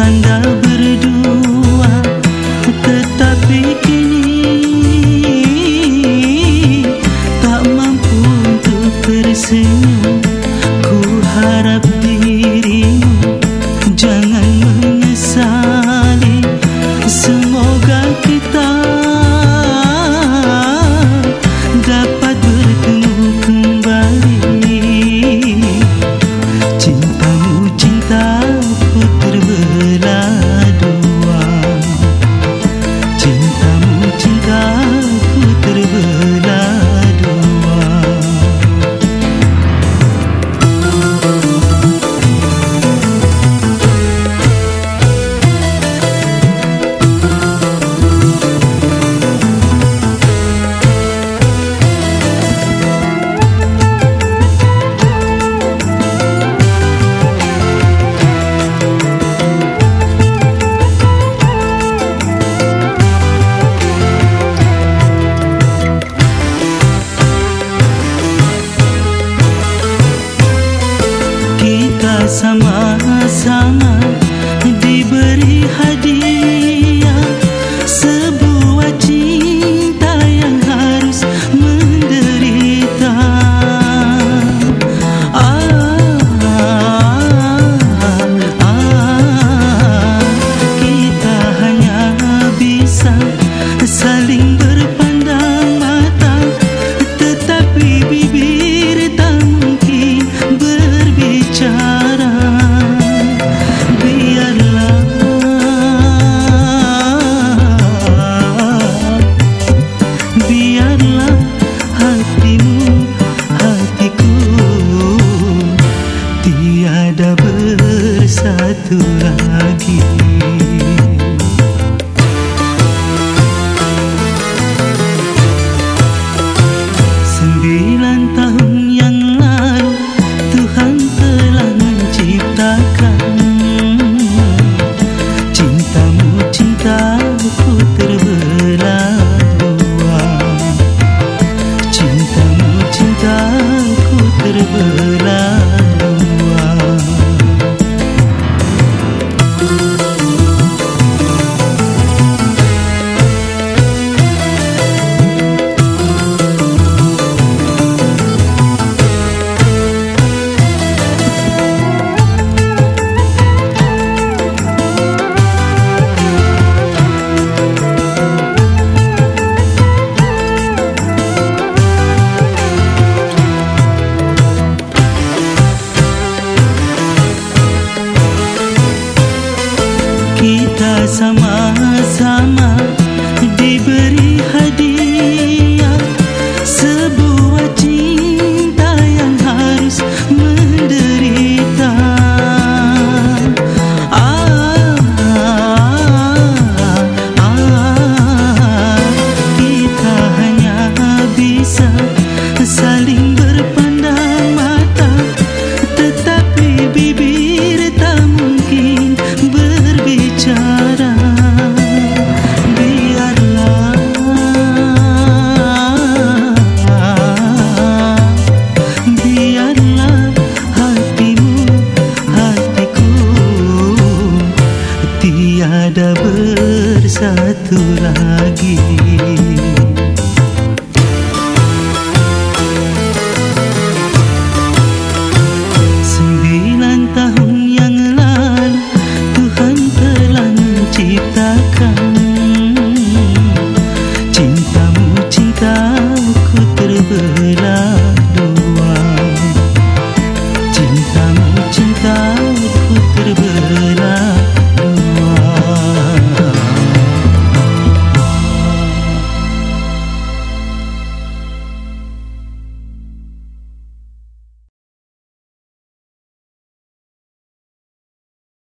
산다. sama sama satu lagi kita sama-sama diberi hadiah. tiada bersatu lagi. Sembilan tahun yang lalu Tuhan telah menciptakan. Cintamu cintaku terbelah dua